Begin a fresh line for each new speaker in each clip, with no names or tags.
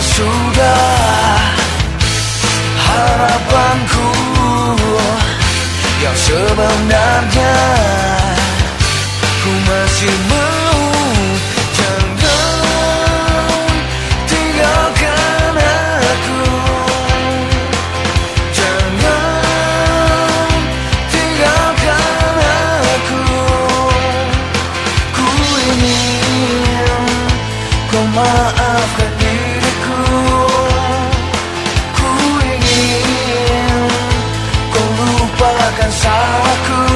sudah harapanku yang sebenarnya ku masih mau jangan tinggalkan aku. Jangan tinggalkan aku. Ku ingin kau maafkan Ku ingin kau lupakan salahku.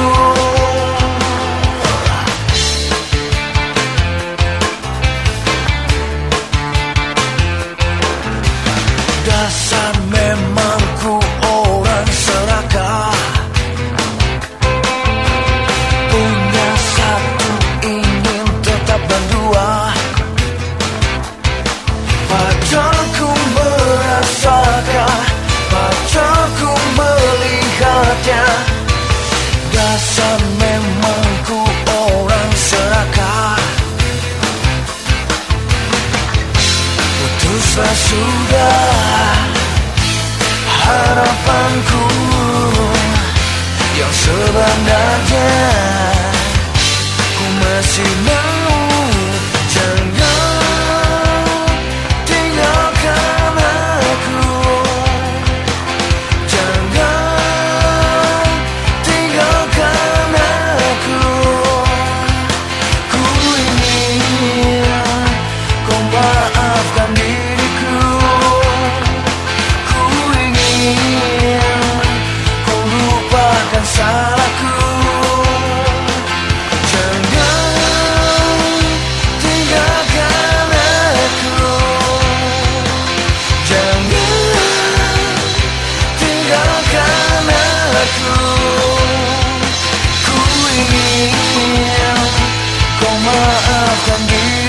sesudah harapanku yang sebenarnya ku masih Com a família.